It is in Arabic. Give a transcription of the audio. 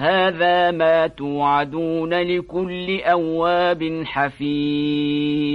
هذا ما توعدون لكل أواب حفيظ.